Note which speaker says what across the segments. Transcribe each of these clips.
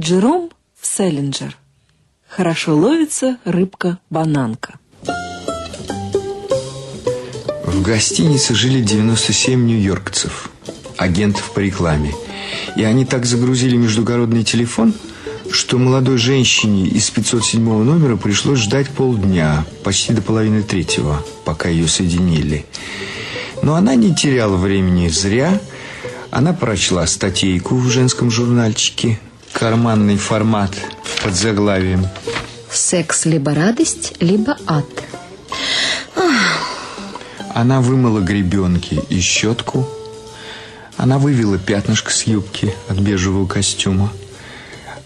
Speaker 1: Джером Селлинджер. Хорошо ловится рыбка-бананка.
Speaker 2: В гостинице жили 97 нью-йоркцев, агентов по рекламе. И они так загрузили междугородный телефон, что молодой женщине из 507 номера пришлось ждать полдня, почти до половины третьего, пока ее соединили. Но она не теряла времени зря. Она прочла статейку в женском журнальчике, карманный формат под заглавием
Speaker 3: «Секс либо радость, либо ад».
Speaker 2: Она вымыла гребенки и щетку. Она вывела пятнышко с юбки от бежевого костюма.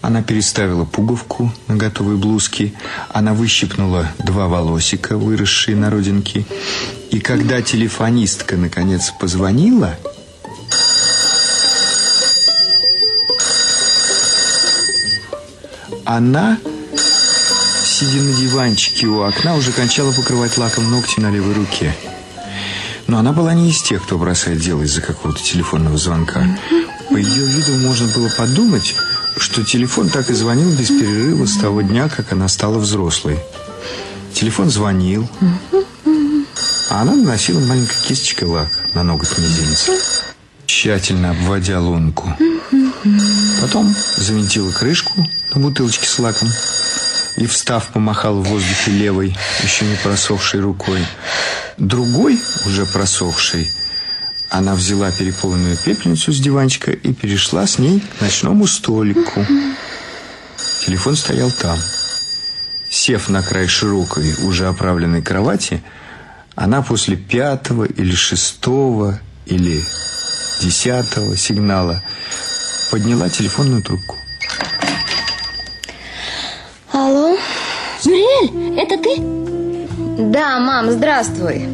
Speaker 2: Она переставила пуговку на готовой блузке. Она выщипнула два волосика, выросшие на родинке. И когда телефонистка наконец позвонила... Она, сидя на диванчике у окна, уже кончала покрывать лаком ногти на левой руке. Но она была не из тех, кто бросает дело из-за какого-то телефонного звонка. По ее виду можно было подумать, что телефон так и звонил без перерыва с того дня, как она стала взрослой. Телефон звонил, а она наносила маленькой кисточкой лак на ноготь мизинца, тщательно обводя лунку. Потом завинтила крышку на бутылочке с лаком и, встав, помахала в воздухе левой, еще не просохшей рукой. Другой, уже просохшей, она взяла переполненную пепельницу с диванчика и перешла с ней к ночному столику. Телефон стоял там. Сев на край широкой, уже оправленной кровати, она после пятого или шестого или десятого сигнала подняла телефонную трубку.
Speaker 3: Алло?
Speaker 4: Мюриэль, это ты?
Speaker 3: Да, мам, здравствуй.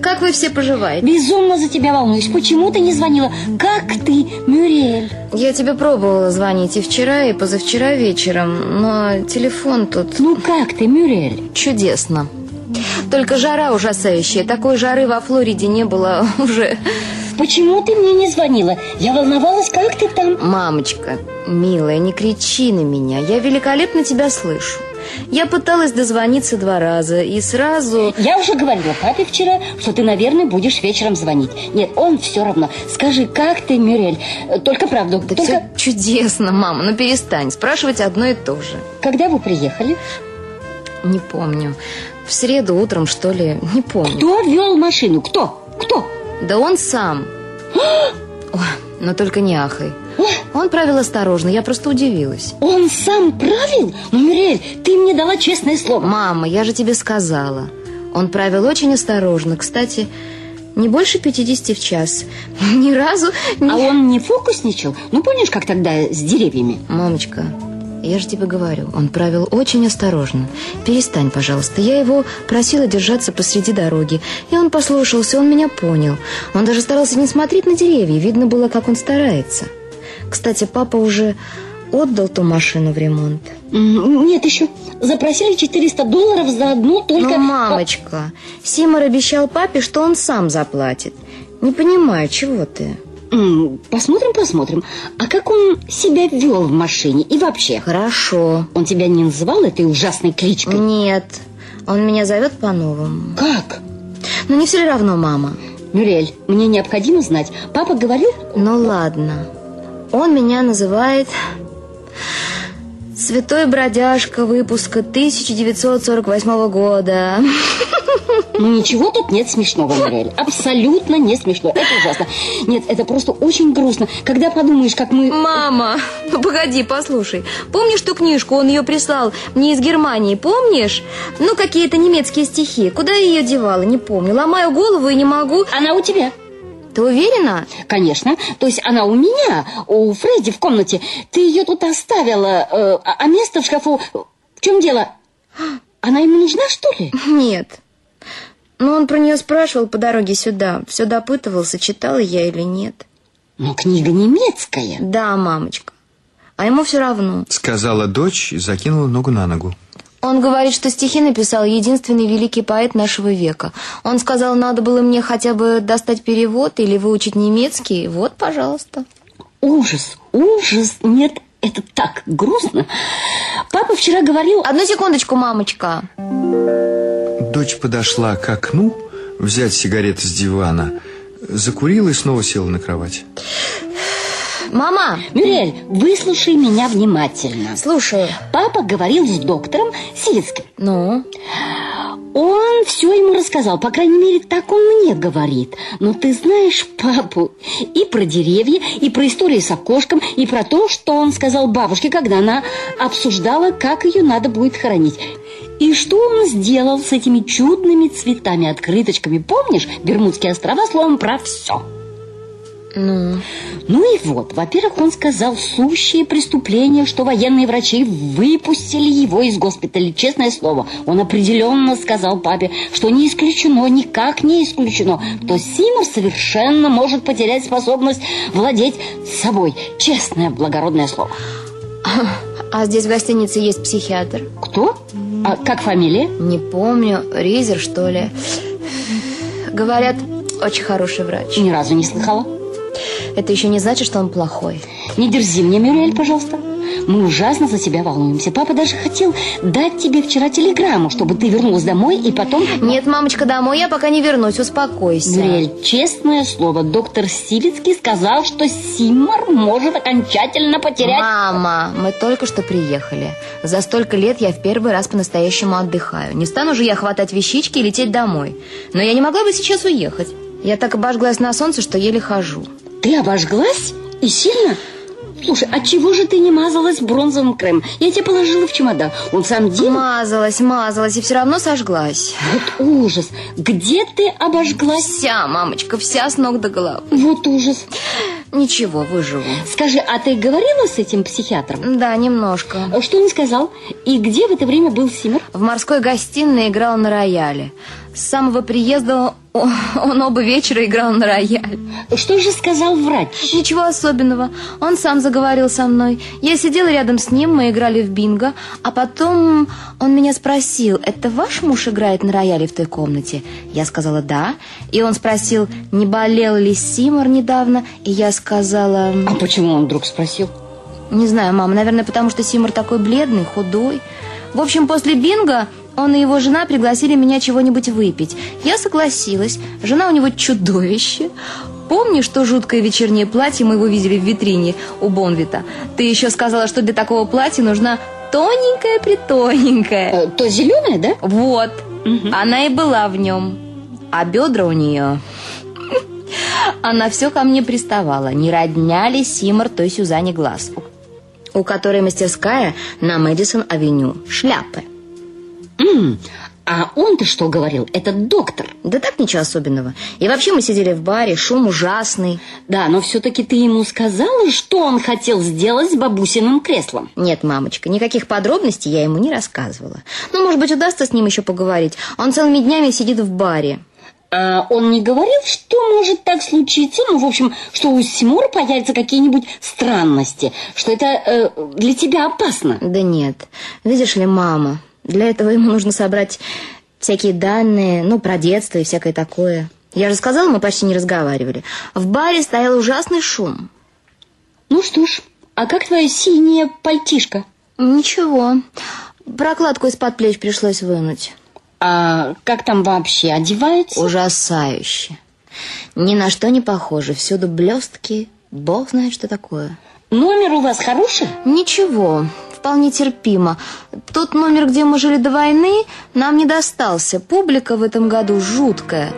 Speaker 3: Как вы все поживаете?
Speaker 4: Безумно за тебя волнуюсь. Почему ты не звонила? Как ты, Мюриэль?
Speaker 3: Я тебе пробовала звонить и вчера, и позавчера вечером, но телефон тут...
Speaker 4: Ну как ты, Мюриэль?
Speaker 3: Чудесно. Только жара ужасающая. Такой жары во Флориде не было уже...
Speaker 4: Почему ты мне не звонила? Я волновалась, как ты там?
Speaker 3: Мамочка, милая, не кричи на меня. Я великолепно тебя слышу. Я пыталась дозвониться два раза и сразу...
Speaker 4: Я уже говорила папе вчера, что ты, наверное, будешь вечером звонить. Нет, он все равно. Скажи, как ты, Мюрель? Только правду.
Speaker 3: Да
Speaker 4: Только...
Speaker 3: все чудесно, мама. Ну перестань спрашивать одно и то же.
Speaker 4: Когда вы приехали?
Speaker 3: Не помню. В среду утром, что ли? Не помню.
Speaker 4: Кто вел машину? Кто? Кто?
Speaker 3: Да он сам. Ой, но только не ахай. Он правил осторожно, я просто удивилась.
Speaker 4: Он сам правил? Ну, Мюрель, ты мне дала честное слово.
Speaker 3: Мама, я же тебе сказала. Он правил очень осторожно. Кстати, не больше 50 в час. Ни разу не...
Speaker 4: А он не фокусничал? Ну, помнишь, как тогда с деревьями?
Speaker 3: Мамочка, я же тебе говорю, он правил очень осторожно. Перестань, пожалуйста. Я его просила держаться посреди дороги. И он послушался, он меня понял. Он даже старался не смотреть на деревья. Видно было, как он старается. Кстати, папа уже отдал ту машину в ремонт.
Speaker 4: Нет еще. Запросили 400 долларов за одну только...
Speaker 3: Ну, мамочка, Симор обещал папе, что он сам заплатит. Не понимаю, чего ты?
Speaker 4: Посмотрим, посмотрим. А как он себя вел в машине и вообще?
Speaker 3: Хорошо.
Speaker 4: Он тебя не называл этой ужасной кличкой?
Speaker 3: Нет. Он меня зовет по-новому.
Speaker 4: Как?
Speaker 3: Ну, не все равно, мама.
Speaker 4: Мюрель, мне необходимо знать. Папа говорил...
Speaker 3: Ну, ладно. Он меня называет Святой бродяжка выпуска 1948 года.
Speaker 4: Ну ничего тут нет смешного, Мирель. Абсолютно не смешно. Это ужасно. Нет, это просто очень грустно. Когда подумаешь, как мы...
Speaker 3: Мама, ну погоди, послушай. Помнишь ту книжку? Он ее прислал мне из Германии, помнишь? Ну, какие-то немецкие стихи. Куда я ее девала, не помню. Ломаю голову и не могу...
Speaker 4: Она у тебя.
Speaker 3: Ты уверена?
Speaker 4: Конечно. То есть она у меня, у Фредди в комнате. Ты ее тут оставила, э, а место в шкафу... В чем дело? Она ему нужна, что ли?
Speaker 3: Нет. Но он про нее спрашивал по дороге сюда. Все допытывался, читала я или нет.
Speaker 4: Но книга немецкая.
Speaker 3: Да, мамочка. А ему все равно.
Speaker 2: Сказала дочь и закинула ногу на ногу.
Speaker 3: Он говорит, что стихи написал единственный великий поэт нашего века. Он сказал, надо было мне хотя бы достать перевод или выучить немецкий. Вот, пожалуйста.
Speaker 4: Ужас, ужас. Нет, это так грустно. Папа вчера говорил...
Speaker 3: Одну секундочку, мамочка.
Speaker 2: Дочь подошла к окну взять сигареты с дивана, закурила и снова села на кровать.
Speaker 3: Мама!
Speaker 4: Мюрель, выслушай меня внимательно.
Speaker 3: Слушаю.
Speaker 4: Папа говорил с доктором Силицким.
Speaker 3: Ну?
Speaker 4: Он все ему рассказал, по крайней мере, так он мне говорит. Но ты знаешь папу и про деревья, и про истории с окошком, и про то, что он сказал бабушке, когда она обсуждала, как ее надо будет хоронить. И что он сделал с этими чудными цветами, открыточками. Помнишь, Бермудские острова, словом, про все.
Speaker 3: Ну?
Speaker 4: Ну и вот, во-первых, он сказал сущее преступление, что военные врачи выпустили его из госпиталя. Честное слово, он определенно сказал папе, что не исключено, никак не исключено, что Симор совершенно может потерять способность владеть собой. Честное, благородное слово.
Speaker 3: А здесь в гостинице есть психиатр?
Speaker 4: Кто? А как фамилия?
Speaker 3: Не помню, Ризер, что ли. Говорят, очень хороший врач.
Speaker 4: Ни разу не слыхала.
Speaker 3: Это еще не значит, что он плохой.
Speaker 4: Не дерзи мне, Мюрель, пожалуйста. Мы ужасно за тебя волнуемся. Папа даже хотел дать тебе вчера телеграмму, чтобы ты вернулась домой и потом...
Speaker 3: Нет, мамочка, домой я пока не вернусь, успокойся.
Speaker 4: Мюрель, честное слово, доктор Силицкий сказал, что Симмар может окончательно потерять...
Speaker 3: Мама, мы только что приехали. За столько лет я в первый раз по-настоящему отдыхаю. Не стану же я хватать вещички и лететь домой. Но я не могла бы сейчас уехать. Я так обожглась на солнце, что еле хожу.
Speaker 4: Ты обожглась? И сильно? Слушай, а чего же ты не мазалась бронзовым кремом? Я тебе положила в чемодан. Он сам делал...
Speaker 3: Мазалась, мазалась и все равно сожглась.
Speaker 4: Вот ужас. Где ты обожглась?
Speaker 3: Вся, мамочка, вся с ног до головы.
Speaker 4: Вот ужас.
Speaker 3: Ничего, выживу.
Speaker 4: Скажи, а ты говорила с этим психиатром?
Speaker 3: Да, немножко.
Speaker 4: Что он сказал? И где в это время был Симер?
Speaker 3: В морской гостиной играл на рояле. С самого приезда он оба вечера играл на рояле.
Speaker 4: Что же сказал врач?
Speaker 3: Ничего особенного. Он сам заговорил со мной. Я сидела рядом с ним, мы играли в бинго. А потом он меня спросил, это ваш муж играет на рояле в той комнате? Я сказала, да. И он спросил, не болел ли Симор недавно? И я сказала...
Speaker 4: А почему он вдруг спросил?
Speaker 3: Не знаю, мама, наверное, потому что Симор такой бледный, худой. В общем, после бинго он и его жена пригласили меня чего-нибудь выпить. Я согласилась. Жена у него чудовище. Помнишь, что жуткое вечернее платье мы его видели в витрине у Бонвита? Ты еще сказала, что для такого платья нужна тоненькая-притоненькая.
Speaker 4: Э, то зеленое, да?
Speaker 3: Вот. Угу. Она и была в нем. А бедра у нее... Она все ко мне приставала. Не родня ли Симор той Сюзанне Глаз, у которой мастерская на Мэдисон-авеню. Шляпы.
Speaker 4: М-м, а он-то что говорил? Этот доктор.
Speaker 3: Да так ничего особенного. И вообще мы сидели в баре, шум ужасный.
Speaker 4: Да, но все-таки ты ему сказала, что он хотел сделать с бабусиным креслом?
Speaker 3: Нет, мамочка, никаких подробностей я ему не рассказывала. Ну, может быть, удастся с ним еще поговорить. Он целыми днями сидит в баре.
Speaker 4: А он не говорил, что может так случиться? Ну, в общем, что у Симура появятся какие-нибудь странности, что это э, для тебя опасно?
Speaker 3: Да нет. Видишь ли, мама, для этого ему нужно собрать всякие данные, ну, про детство и всякое такое. Я же сказала, мы почти не разговаривали. В баре стоял ужасный шум.
Speaker 4: Ну что ж, а как твоя синяя пальтишка?
Speaker 3: Ничего. Прокладку из-под плеч пришлось вынуть.
Speaker 4: А как там вообще одевается?
Speaker 3: Ужасающе. Ни на что не похоже. Всюду блестки. Бог знает, что такое.
Speaker 4: Номер у вас хороший?
Speaker 3: Ничего, вполне терпимо. Тот номер, где мы жили до войны, нам не достался. Публика в этом году жуткая.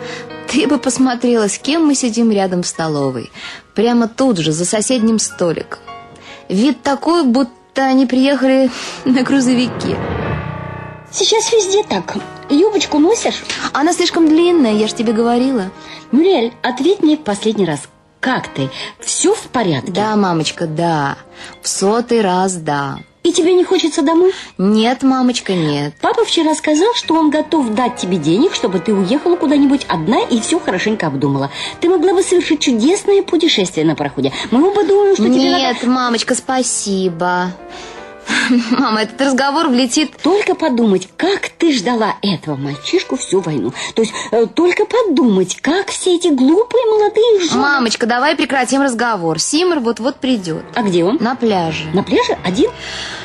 Speaker 3: Ты бы посмотрела, с кем мы сидим рядом в столовой. Прямо тут же, за соседним столиком. Вид такой, будто они приехали на грузовике.
Speaker 4: Сейчас везде так. Юбочку носишь?
Speaker 3: Она слишком длинная, я же тебе говорила.
Speaker 4: Мюрель, ответь мне в последний раз. Как ты? Все в порядке?
Speaker 3: Да, мамочка, да. В сотый раз да.
Speaker 4: И тебе не хочется домой?
Speaker 3: Нет, мамочка, нет.
Speaker 4: Папа вчера сказал, что он готов дать тебе денег, чтобы ты уехала куда-нибудь одна и все хорошенько обдумала. Ты могла бы совершить чудесное путешествие на пароходе. Мы оба думаем, что
Speaker 3: нет,
Speaker 4: тебе
Speaker 3: Нет, надо... мамочка, спасибо. Мама, этот разговор влетит...
Speaker 4: Только подумать, как ты ждала этого мальчишку всю войну. То есть э, только подумать, как все эти глупые молодые жены...
Speaker 3: Мамочка, давай прекратим разговор. Симр вот-вот придет.
Speaker 4: А где он?
Speaker 3: На пляже.
Speaker 4: На пляже? Один?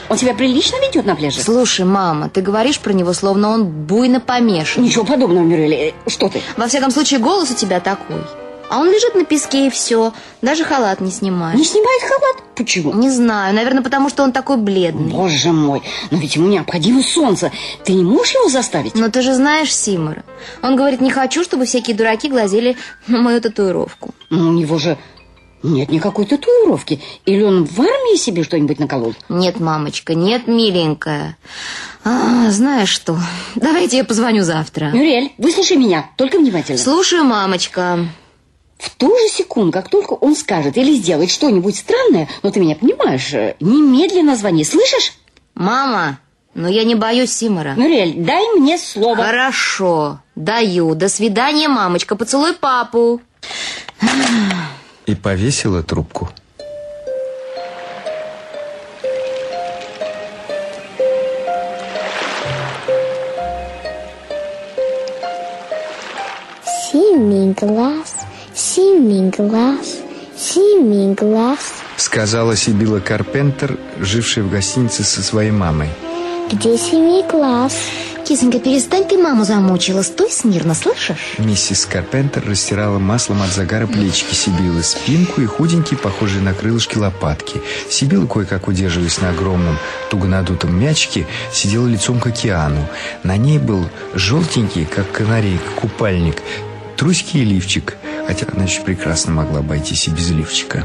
Speaker 4: Он себя прилично ведет на пляже?
Speaker 3: Слушай, мама, ты говоришь про него, словно он буйно помешан.
Speaker 4: Ничего подобного, Мюрель. Э, Что ты?
Speaker 3: Во всяком случае, голос у тебя такой. А он лежит на песке и все. Даже халат не снимает.
Speaker 4: Не снимает халат? Почему?
Speaker 3: Не знаю, наверное, потому что он такой бледный.
Speaker 4: Боже мой, но ведь ему необходимо солнце. Ты не можешь его заставить?
Speaker 3: Но ты же знаешь Симора. Он говорит, не хочу, чтобы всякие дураки глазели на мою татуировку.
Speaker 4: Ну, у него же нет никакой татуировки. Или он в армии себе что-нибудь наколол?
Speaker 3: Нет, мамочка, нет, миленькая. А, знаешь что, давайте я позвоню завтра.
Speaker 4: Мюрель, выслушай меня, только внимательно.
Speaker 3: Слушаю, мамочка.
Speaker 4: В ту же секунду, как только он скажет или сделает что-нибудь странное, но ты меня понимаешь, э, немедленно звони, слышишь?
Speaker 3: Мама, но я не боюсь Симора.
Speaker 4: Мюрель, дай мне слово.
Speaker 3: Хорошо, даю. До свидания, мамочка. Поцелуй папу.
Speaker 2: И повесила трубку.
Speaker 5: Синий глаз, синий глаз, синий глаз.
Speaker 2: Сказала Сибила Карпентер, жившая в гостинице со своей мамой.
Speaker 5: Где синий глаз?
Speaker 3: Кисонька, перестань, ты маму замучила. Стой смирно, слышишь?
Speaker 2: Миссис Карпентер растирала маслом от загара плечики Сибилы, спинку и худенькие, похожие на крылышки лопатки. Сибила, кое-как удерживаясь на огромном, туго надутом мячике, сидела лицом к океану. На ней был желтенький, как канарейка, купальник, трусики и лифчик, хотя она еще прекрасно могла обойтись и без лифчика.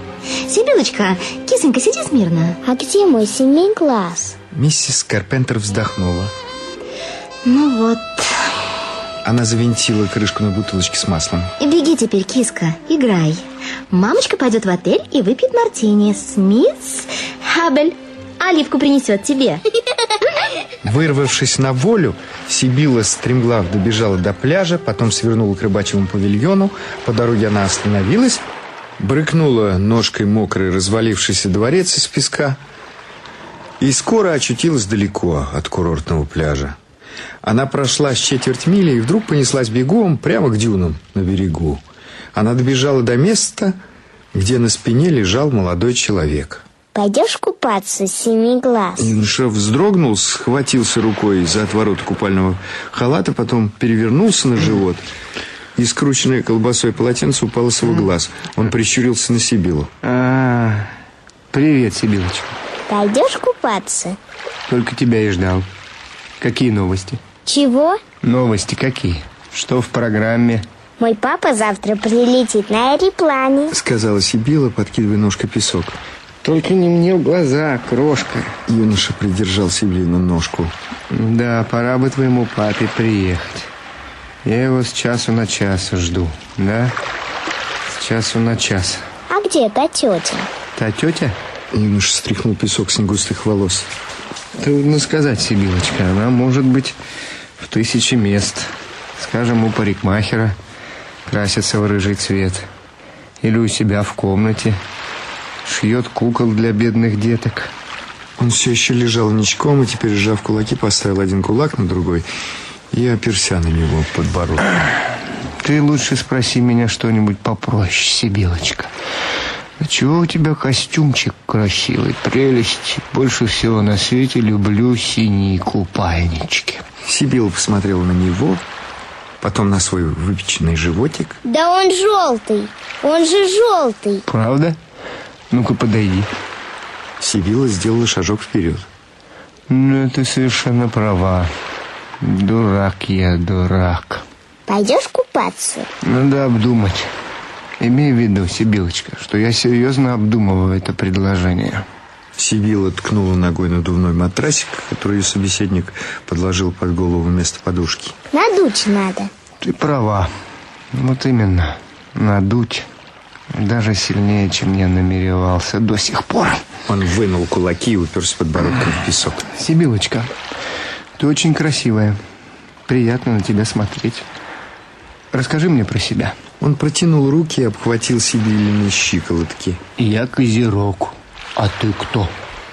Speaker 3: Сибилочка, кисонька, сиди смирно.
Speaker 5: А где мой синий глаз?
Speaker 2: Миссис Карпентер вздохнула.
Speaker 3: Ну вот.
Speaker 2: Она завинтила крышку на бутылочке с маслом.
Speaker 3: И беги теперь, киска, играй. Мамочка пойдет в отель и выпьет мартини с мисс Хабель. Оливку принесет тебе.
Speaker 2: Вырвавшись на волю, Сибила стремглав добежала до пляжа, потом свернула к рыбачьему павильону. По дороге она остановилась, брыкнула ножкой мокрый развалившийся дворец из песка и скоро очутилась далеко от курортного пляжа. Она прошла с четверть мили и вдруг понеслась бегом прямо к дюнам на берегу. Она добежала до места, где на спине лежал молодой человек.
Speaker 5: Пойдешь купаться, синий глаз?
Speaker 2: Юноша вздрогнул, схватился рукой за отворот купального халата, потом перевернулся на живот, и скрученное колбасой полотенце упало с его глаз. Он прищурился на Сибилу.
Speaker 6: А, привет, Сибилочка.
Speaker 5: Пойдешь купаться?
Speaker 6: Только тебя и ждал. Какие новости?
Speaker 5: Чего?
Speaker 6: Новости какие? Что в программе?
Speaker 5: Мой папа завтра прилетит на аэроплане.
Speaker 2: Сказала Сибила, подкидывая ножкой песок.
Speaker 6: Только не мне в глаза, крошка.
Speaker 2: Юноша придержал Сибилину ножку.
Speaker 6: Да, пора бы твоему папе приехать. Я его с часу на час жду, да? С часу на час.
Speaker 5: А где та тетя?
Speaker 6: Та тетя?
Speaker 2: Юноша стряхнул песок с негустых волос.
Speaker 6: Трудно сказать, Сибилочка. Она может быть в тысячи мест. Скажем, у парикмахера красится в рыжий цвет. Или у себя в комнате. Шьет кукол для бедных деток.
Speaker 2: Он все еще лежал ничком и теперь, сжав кулаки, поставил один кулак на другой и оперся на него подбородок.
Speaker 6: Ты лучше спроси меня что-нибудь попроще, Сибилочка. А чего у тебя костюмчик красивый, прелесть? Больше всего на свете люблю синие купальнички.
Speaker 2: Сибила посмотрела на него, потом на свой выпеченный животик.
Speaker 5: Да он желтый. Он же желтый.
Speaker 6: Правда? Ну-ка, подойди.
Speaker 2: Сибила сделала шажок вперед.
Speaker 6: Ну, ты совершенно права. Дурак я, дурак.
Speaker 5: Пойдешь купаться?
Speaker 6: Надо обдумать. Имей в виду, Сибилочка, что я серьезно обдумываю это предложение.
Speaker 2: Сибила ткнула ногой надувной матрасик, который ее собеседник подложил под голову вместо подушки.
Speaker 5: Надуть надо.
Speaker 6: Ты права. Вот именно. Надуть. Даже сильнее, чем я намеревался до сих пор.
Speaker 2: Он вынул кулаки и уперся подбородком в песок.
Speaker 6: Сибилочка, ты очень красивая. Приятно на тебя смотреть. Расскажи мне про себя.
Speaker 2: Он протянул руки и обхватил Сибилины щиколотки.
Speaker 6: Я Козерог. А ты кто?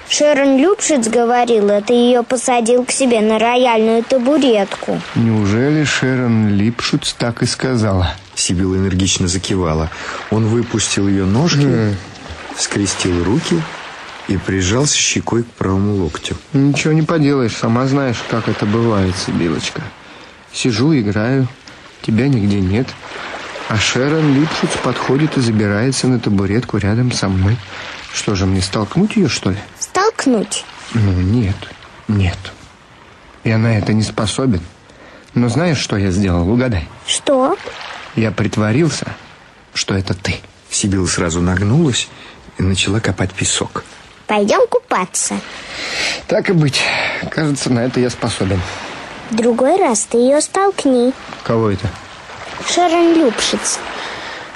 Speaker 5: Шерон Любшиц говорила, ты ее посадил к себе на рояльную табуретку.
Speaker 6: Неужели Шерон Липшуц так и сказала?
Speaker 2: Сибила энергично закивала. Он выпустил ее ножки, скрестил руки и прижался щекой к правому локтю.
Speaker 6: Ничего не поделаешь, сама знаешь, как это бывает, Сибилочка. Сижу, играю, тебя нигде нет. А Шерон Липшиц подходит и забирается на табуретку рядом со мной. Что же, мне столкнуть ее, что ли?
Speaker 5: Столкнуть.
Speaker 6: Ну, нет, нет. Я на это не способен. Но знаешь, что я сделал? Угадай.
Speaker 5: Что?
Speaker 6: Я притворился, что это ты.
Speaker 2: Сибила сразу нагнулась и начала копать песок.
Speaker 5: Пойдем купаться.
Speaker 6: Так и быть. Кажется, на это я способен.
Speaker 5: Другой раз ты ее столкни.
Speaker 6: Кого это?
Speaker 5: Шерон Любшиц.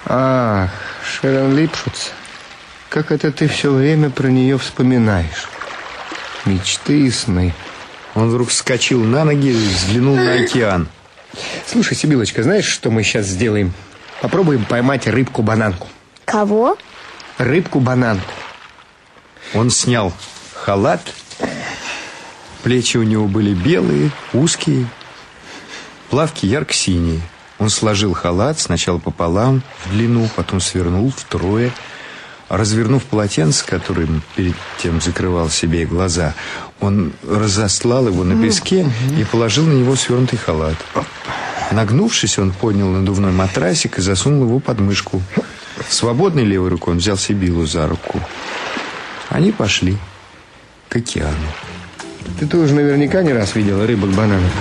Speaker 6: Ах, Шерон Липшиц. Как это ты все время про нее вспоминаешь? Мечты и сны.
Speaker 2: Он вдруг вскочил на ноги и взглянул на океан.
Speaker 6: Слушай, Сибилочка, знаешь, что мы сейчас сделаем? Попробуем поймать рыбку-бананку.
Speaker 5: Кого?
Speaker 6: Рыбку-бананку.
Speaker 2: Он снял халат. Плечи у него были белые, узкие, плавки ярко-синие. Он сложил халат сначала пополам, в длину, потом свернул втрое. Развернув полотенце, которым перед тем закрывал себе глаза, он разослал его на песке и положил на него свернутый халат. Нагнувшись, он поднял надувной матрасик и засунул его под мышку. Свободной левой рукой он взял Сибилу за руку. Они пошли к океану.
Speaker 6: Ты тоже наверняка не раз видела рыбок-бананок.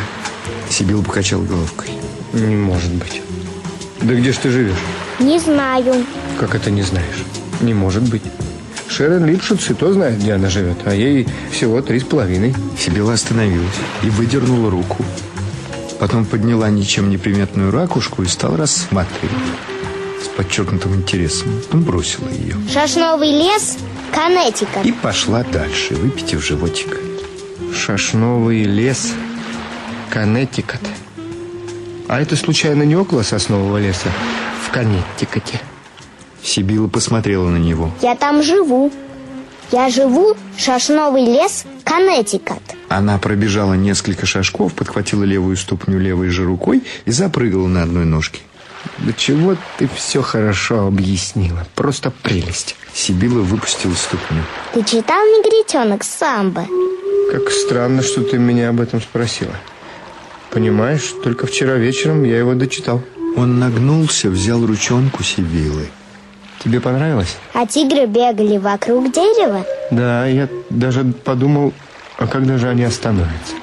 Speaker 2: Сибил покачал головкой.
Speaker 6: Не может быть. Да где ж ты живешь?
Speaker 5: Не знаю.
Speaker 6: Как это не знаешь? Не может быть. Шерон Липшиц и то знает, где она живет, а ей всего три с половиной.
Speaker 2: Сибила остановилась и выдернула руку. Потом подняла ничем не приметную ракушку и стала рассматривать с подчеркнутым интересом. Потом бросила ее.
Speaker 5: Шашновый лес, Коннектикут.
Speaker 2: И пошла дальше, выпитив животик.
Speaker 6: Шашновый лес, Коннектикут. А это случайно не около соснового леса в Коннектикуте?
Speaker 2: Сибила посмотрела на него.
Speaker 5: Я там живу. Я живу Шашновый лес, Коннектикут.
Speaker 2: Она пробежала несколько шажков, подхватила левую ступню левой же рукой и запрыгала на одной ножке.
Speaker 6: Да чего ты все хорошо объяснила. Просто прелесть.
Speaker 2: Сибила выпустила ступню.
Speaker 5: Ты читал «Негритенок» самбо?
Speaker 6: Как странно, что ты меня об этом спросила. Понимаешь, только вчера вечером я его дочитал.
Speaker 2: Он нагнулся, взял ручонку Сибилы.
Speaker 6: Тебе понравилось?
Speaker 5: А тигры бегали вокруг дерева?
Speaker 6: Да, я даже подумал, а когда же они остановятся?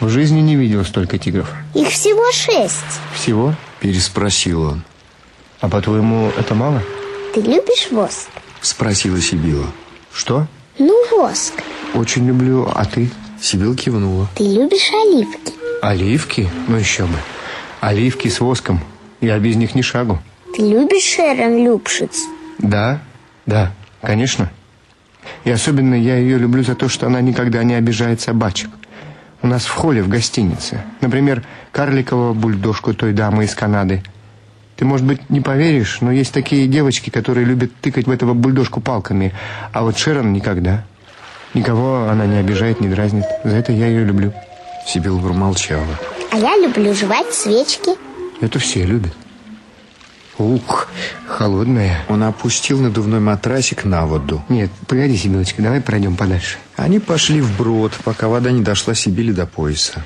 Speaker 6: В жизни не видел столько тигров.
Speaker 5: Их всего шесть.
Speaker 6: Всего?
Speaker 2: Переспросил он.
Speaker 6: А по-твоему, это мало?
Speaker 5: Ты любишь воск?
Speaker 2: Спросила Сибила.
Speaker 6: Что?
Speaker 5: Ну, воск.
Speaker 6: Очень люблю, а ты?
Speaker 2: Сибил кивнула.
Speaker 5: Ты любишь оливки?
Speaker 6: Оливки? Ну еще бы. Оливки с воском. Я без них ни шагу.
Speaker 5: Ты любишь Шерон Любшиц?
Speaker 6: Да, да, конечно. И особенно я ее люблю за то, что она никогда не обижает собачек. У нас в холле в гостинице. Например, карликового бульдожку той дамы из Канады. Ты, может быть, не поверишь, но есть такие девочки, которые любят тыкать в этого бульдожку палками. А вот Шерон никогда. Никого она не обижает, не дразнит. За это я ее люблю.
Speaker 2: Сибил промолчала.
Speaker 5: А я люблю жевать свечки.
Speaker 6: Это все любят. Ух, холодная.
Speaker 2: Он опустил надувной матрасик на воду.
Speaker 6: Нет, погоди, Сибилочка, давай пройдем подальше.
Speaker 2: Они пошли вброд, пока вода не дошла Сибили до пояса.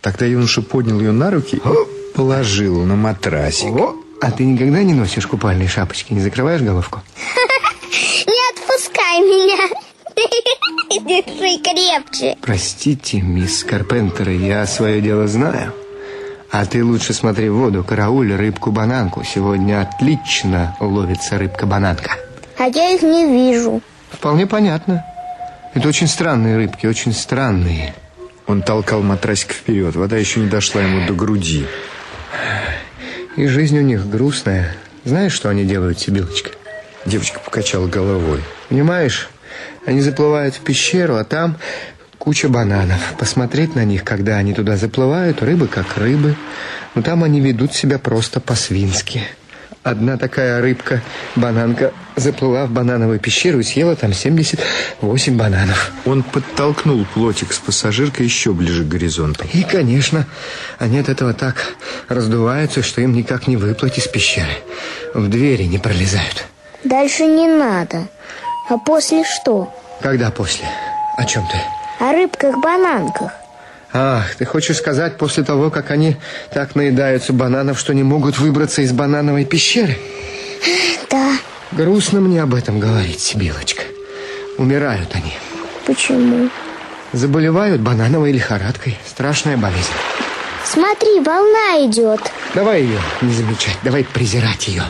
Speaker 2: Тогда юноша поднял ее на руки и положил на матрасик.
Speaker 6: О, а ты никогда не носишь купальные шапочки, не закрываешь головку?
Speaker 5: Не отпускай меня. Держи крепче.
Speaker 6: Простите, мисс Карпентер, я свое дело знаю. А ты лучше смотри в воду, карауль рыбку-бананку. Сегодня отлично ловится рыбка-бананка.
Speaker 5: А я их не вижу.
Speaker 6: Вполне понятно. Это очень странные рыбки, очень странные.
Speaker 2: Он толкал матрасик вперед. Вода еще не дошла ему до груди.
Speaker 6: И жизнь у них грустная. Знаешь, что они делают, Сибилочка?
Speaker 2: Девочка покачала головой.
Speaker 6: Понимаешь, они заплывают в пещеру, а там куча бананов. Посмотреть на них, когда они туда заплывают, рыбы как рыбы. Но там они ведут себя просто по-свински. Одна такая рыбка, бананка, заплыла в банановую пещеру и съела там 78 бананов.
Speaker 2: Он подтолкнул плотик с пассажиркой еще ближе к горизонту.
Speaker 6: И, конечно, они от этого так раздуваются, что им никак не выплыть из пещеры. В двери не пролезают.
Speaker 5: Дальше не надо. А после что?
Speaker 6: Когда после? О чем ты?
Speaker 5: О рыбках-бананках.
Speaker 6: Ах, ты хочешь сказать, после того, как они так наедаются бананов, что не могут выбраться из банановой пещеры?
Speaker 5: Да.
Speaker 6: Грустно мне об этом говорить, Сибилочка. Умирают они.
Speaker 5: Почему?
Speaker 6: Заболевают банановой лихорадкой. Страшная болезнь.
Speaker 5: Смотри, волна идет.
Speaker 6: Давай ее не замечать, давай презирать ее.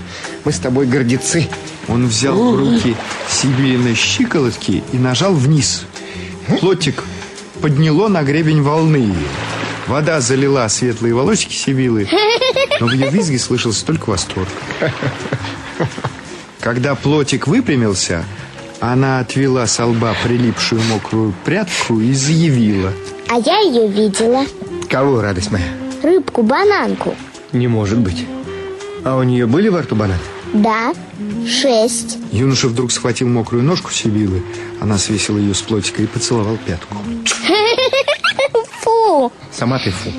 Speaker 6: Мы с тобой гордецы.
Speaker 2: Он взял в руки Сибилины щиколотки и нажал вниз. Плотик подняло на гребень волны. Вода залила светлые волосики Сибилы, но в ее визге слышался только восторг. Когда плотик выпрямился, она отвела со лба прилипшую мокрую прядку и заявила.
Speaker 5: А я ее видела.
Speaker 6: Кого, радость моя?
Speaker 5: Рыбку-бананку.
Speaker 6: Не может быть. А у нее были во рту бананы?
Speaker 5: Да, шесть.
Speaker 2: Юноша вдруг схватил мокрую ножку Сибилы. Она свесила ее с плотика и поцеловал пятку.
Speaker 5: Фу.
Speaker 6: Сама ты фу.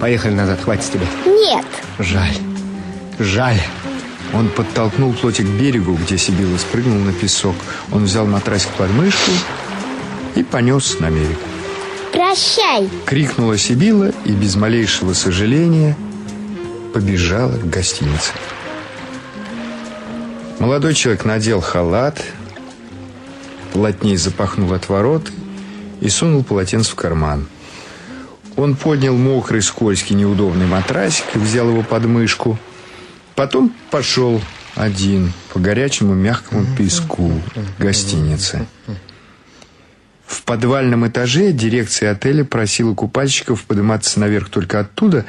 Speaker 6: Поехали назад, хватит тебя.
Speaker 5: Нет.
Speaker 6: Жаль. Жаль.
Speaker 2: Он подтолкнул плотик к берегу, где Сибила спрыгнул на песок. Он взял матрасик под мышку и понес на берег.
Speaker 5: Прощай.
Speaker 2: Крикнула Сибила и без малейшего сожаления побежала к гостинице. Молодой человек надел халат, плотнее запахнул отворот и сунул полотенце в карман. Он поднял мокрый, скользкий, неудобный матрасик и взял его под мышку. Потом пошел один по горячему мягкому песку гостиницы. В подвальном этаже дирекция отеля просила купальщиков подниматься наверх только оттуда.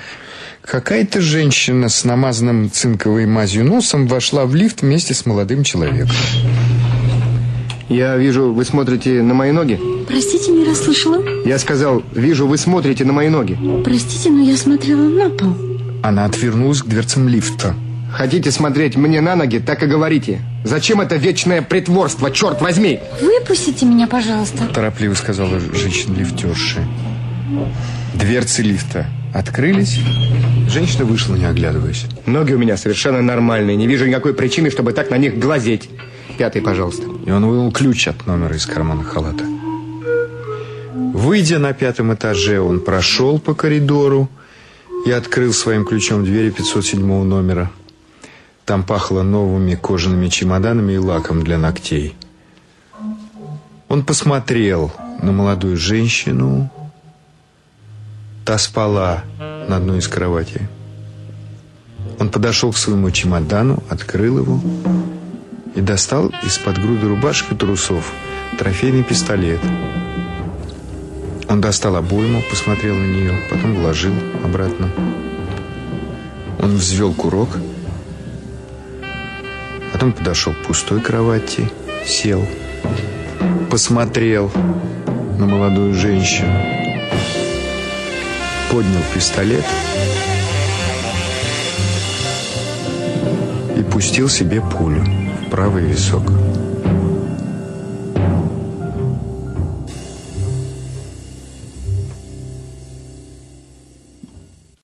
Speaker 2: Какая-то женщина с намазанным цинковой мазью носом вошла в лифт вместе с молодым человеком.
Speaker 6: Я вижу, вы смотрите на мои ноги.
Speaker 7: Простите, не расслышала.
Speaker 6: Я сказал, вижу, вы смотрите на мои ноги.
Speaker 7: Простите, но я смотрела на пол.
Speaker 2: Она отвернулась к дверцам лифта.
Speaker 6: Хотите смотреть мне на ноги, так и говорите. Зачем это вечное притворство, черт возьми?
Speaker 7: Выпустите меня, пожалуйста.
Speaker 2: Торопливо сказала женщина-лифтерша. Дверцы лифта открылись. Женщина вышла, не оглядываясь.
Speaker 6: Ноги у меня совершенно нормальные. Не вижу никакой причины, чтобы так на них глазеть. Пятый, пожалуйста.
Speaker 2: И он вынул ключ от номера из кармана халата. Выйдя на пятом этаже, он прошел по коридору и открыл своим ключом двери 507 номера. Там пахло новыми кожаными чемоданами и лаком для ногтей. Он посмотрел на молодую женщину. Та спала на одной из кроватей. Он подошел к своему чемодану, открыл его и достал из-под груды рубашки трусов трофейный пистолет. Он достал обойму, посмотрел на нее, потом вложил обратно. Он взвел курок Потом подошел к пустой кровати, сел, посмотрел на молодую женщину, поднял пистолет и пустил себе пулю в правый висок.